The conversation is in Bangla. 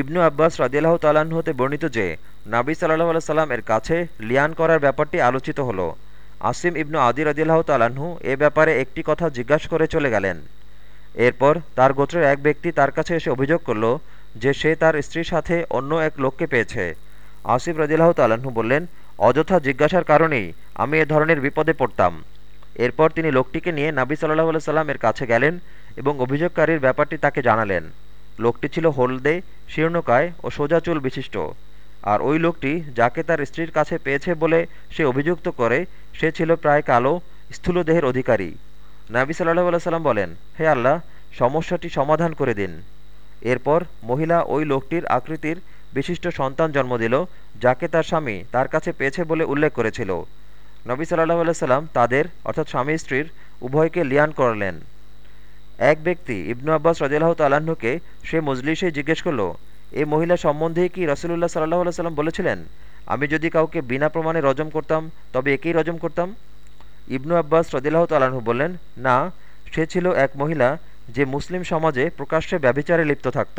ইবনু আব্বাস রাজিয়াল্লাহ তাল্লাহ্ন হতে বর্ণিত যে, নাবি সাল্লাহ আল্লাহ সাল্লাম এর কাছে লিয়ান করার ব্যাপারটি আলোচিত হলো। আসিম ইবনু আদি রাজিয়াল্লাহ তাল্লাহ্ন এ ব্যাপারে একটি কথা জিজ্ঞাসা করে চলে গেলেন। এরপর তার গোত্রের এক ব্যক্তি তার কাছে এসে অভিযোগ করল যে, সে তার স্ত্রীর সাথে অন্য এক লোককে পেয়েছে। আসিফ রাজিল্লাহ তাল্লাহ্ন বললেন, অযথা জিজ্ঞাসার কারণেই আমি এ ধরনের বিপদে পড়তাম। এরপর তিনি লোকটিকে নিয়ে নাবি সাল্লাহ আল্লাহ সাল্লামের কাছে গেলেন এবং অভিযোগকারীর ব্যাপারটি তাকে জানালেন। লোকটি ছিল হলদে, শীর্ণকায় ও সোজা চুল বিশিষ্ট। আর ওই লোকটি যাকে তার স্ত্রীর কাছে পেয়েছে বলে সে অভিযুক্ত করে, সে ছিল প্রায় কালো, স্থূল দেহের অধিকারী। নাবি সাল্লাহ সাল্লাম বলেন, হে আল্লাহ, সমস্যাটি সমাধান করে দিন। এরপর মহিলা ওই লোকটির আকৃতির বিশিষ্ট সন্তান জন্ম দিল, যাকে তার স্বামী তার কাছে পেয়েছে বলে উল্লেখ করেছিল। নবী সাল্লাহ সাল্লাম তাদের, অর্থাৎ স্বামী স্ত্রীর, উভয়কে লিয়ান করলেন। এক ব্যক্তি ইবনু আব্বাস রাজিয়াল্লাহ তাল্লাহ্নকে সে মজলিসে জিজ্ঞেস করল, এ মহিলা সম্বন্ধে কি রসুল্লাহ সাল্লাহ সাল্লাম বলেছিলেন? আমি যদি কাউকে বিনা প্রমাণে রজম করতাম, তবে একেই রজম করতাম? ইবনু আব্বাস রদিল্লাহ তাল্লাহ্ন বললেন, না, সে ছিল এক মহিলা যে মুসলিম সমাজে প্রকাশ্যে ব্যভিচারে লিপ্ত থাকত।